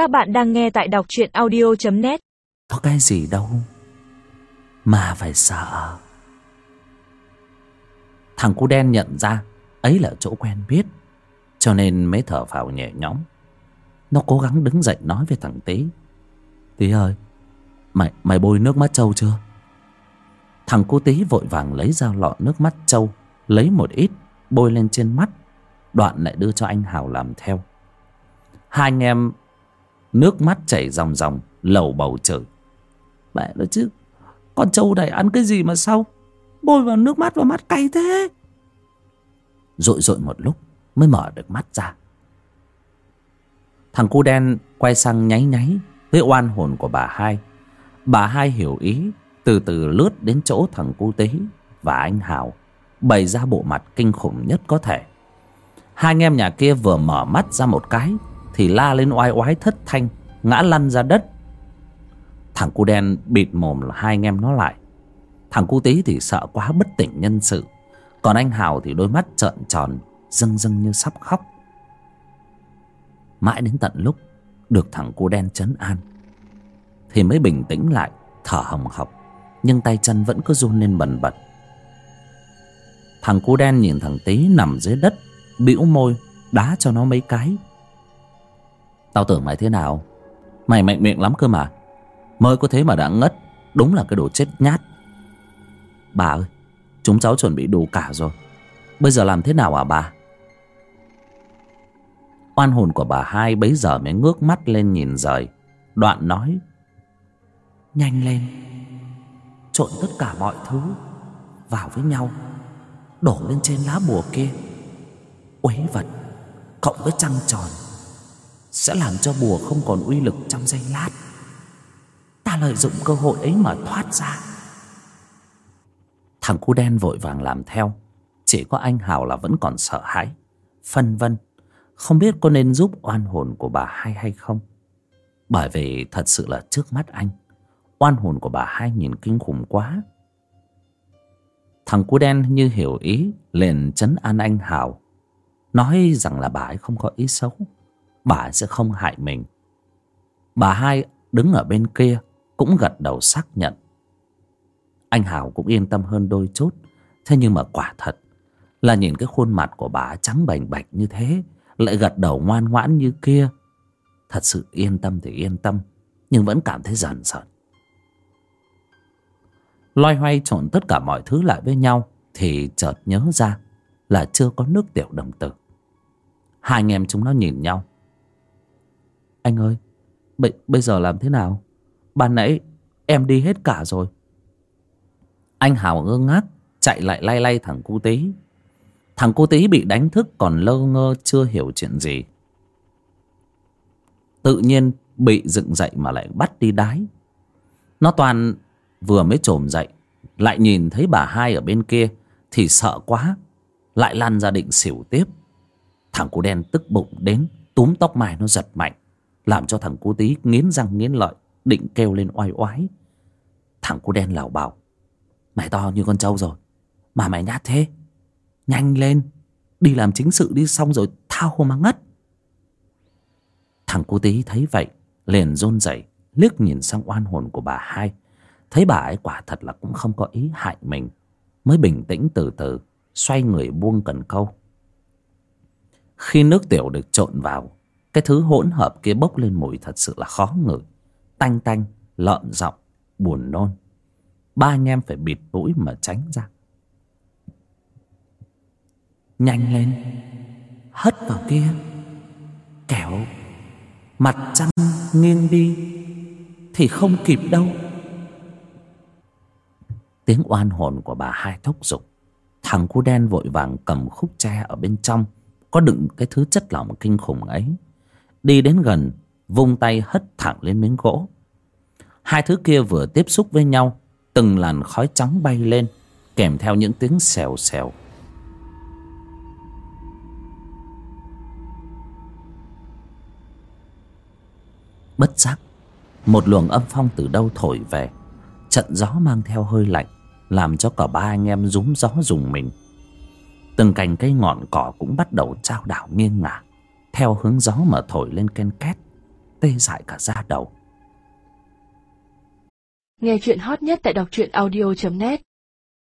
Các bạn đang nghe tại đọc truyện audio.net Có cái gì đâu Mà phải sợ. Thằng cu đen nhận ra Ấy là chỗ quen biết Cho nên mới thở phào nhẹ nhõm. Nó cố gắng đứng dậy nói với thằng Tý. Tý ơi Mày, mày bôi nước mắt trâu chưa? Thằng cu Tý vội vàng lấy ra lọ nước mắt trâu Lấy một ít Bôi lên trên mắt. Đoạn lại đưa cho anh Hào làm theo. Hai anh em Nước mắt chảy ròng ròng, Lầu bầu chửi Mẹ nói chứ, Con trâu này ăn cái gì mà sao Bôi vào nước mắt vào mắt cay thế. Rội rội một lúc Mới mở được mắt ra. Thằng cu đen quay sang nháy nháy Với oan hồn của bà hai. Bà hai hiểu ý, Từ từ lướt đến chỗ thằng cu tí Và anh Hào, Bày ra bộ mặt kinh khủng nhất có thể. Hai anh em nhà kia vừa mở mắt ra một cái thì la lên oai oái thất thanh, Ngã lăn ra đất. Thằng cu đen bịt mồm là hai anh em nó lại. Thằng cu tí thì sợ quá, bất tỉnh nhân sự. Còn anh Hào thì đôi mắt trợn tròn, Rưng rưng như sắp khóc. Mãi đến tận lúc Được thằng cu đen chấn an, Thì mới bình tĩnh lại, Thở hồng hộc, Nhưng tay chân vẫn cứ run lên bần bật. Thằng cu đen nhìn thằng tí nằm dưới đất, bĩu môi, Đá cho nó mấy cái. Tao tưởng mày thế nào? Mày mạnh miệng lắm cơ mà. Mới có thế mà đã ngất. Đúng là cái đồ chết nhát. Bà ơi, Chúng cháu chuẩn bị đủ cả rồi. Bây giờ làm thế nào à bà? Oan hồn của bà hai bấy giờ mới ngước mắt lên nhìn rời. Đoạn nói, Nhanh lên. Trộn tất cả mọi thứ Vào với nhau. Đổ lên trên lá bùa kia. Uế vật. Cộng với trăng tròn. Sẽ làm cho bùa không còn uy lực trong giây lát. Ta lợi dụng cơ hội ấy mà thoát ra. Thằng cu đen vội vàng làm theo. Chỉ có anh Hào là vẫn còn sợ hãi, Phân vân. Không biết có nên giúp oan hồn của bà hai hay không. Bởi vì thật sự là trước mắt anh, Oan hồn của bà hai nhìn kinh khủng quá. Thằng cu đen như hiểu ý, liền chấn an anh Hào Nói rằng là bà ấy không có ý xấu. Bà sẽ không hại mình. Bà hai đứng ở bên kia Cũng gật đầu xác nhận. Anh Hào cũng yên tâm hơn đôi chút, Thế nhưng mà quả thật Là nhìn cái khuôn mặt của bà trắng bành bạch như thế, Lại gật đầu ngoan ngoãn như kia. Thật sự yên tâm thì yên tâm, Nhưng vẫn cảm thấy dần dần Loay hoay trộn tất cả mọi thứ lại với nhau Thì chợt nhớ ra Là chưa có nước tiểu đồng tử. Hai anh em chúng nó nhìn nhau anh ơi bây, bây giờ làm thế nào? Ban nãy em đi hết cả rồi. Anh Hào ngơ ngác Chạy lại lay lay thằng cu tí. Thằng cu tí bị đánh thức Còn lơ ngơ chưa hiểu chuyện gì. Tự nhiên bị dựng dậy mà lại bắt đi đái. Nó toàn vừa mới trồm dậy Lại nhìn thấy bà hai ở bên kia Thì sợ quá Lại lăn ra định xỉu tiếp. Thằng cu đen tức bụng đến Túm tóc mày nó giật mạnh. Làm cho thằng cu tí nghiến răng nghiến lợi, Định kêu lên oai oái. Thằng cu đen lảo bảo. Mày to như con trâu rồi, Mà mày nhát thế. Nhanh lên, Đi làm chính sự đi xong rồi thao mà ngất. Thằng cu tí thấy vậy, Liền rôn rẩy, liếc nhìn sang oan hồn của bà hai. Thấy bà ấy quả thật là cũng không có ý hại mình, Mới bình tĩnh từ từ, Xoay người buông cần câu. Khi nước tiểu được trộn vào cái thứ hỗn hợp kia bốc lên mùi thật sự là khó ngửi. Tanh tanh, lợn giọng, buồn nôn. Ba anh em phải bịt mũi mà tránh ra. Nhanh lên Hất vào kia. Kẻo Mặt trăng nghiêng đi Thì không kịp đâu. Tiếng oan hồn của bà hai thúc giục. Thằng cu đen vội vàng cầm khúc tre ở bên trong. Có đựng cái thứ chất lỏng kinh khủng ấy. Đi đến gần, Vung tay hất thẳng lên miếng gỗ. Hai thứ kia vừa tiếp xúc với nhau, Từng làn khói trắng bay lên, Kèm theo những tiếng xèo xèo. Bất giác, Một luồng âm phong từ đâu thổi về, Trận gió mang theo hơi lạnh, Làm cho cả ba anh em rúm gió dùng mình. Từng cành cây ngọn cỏ cũng bắt đầu trao đảo nghiêng ngả. Theo hướng gió mà thổi lên ken két, tê dại cả da đầu. Nghe chuyện hot nhất tại đọc truyện audio.net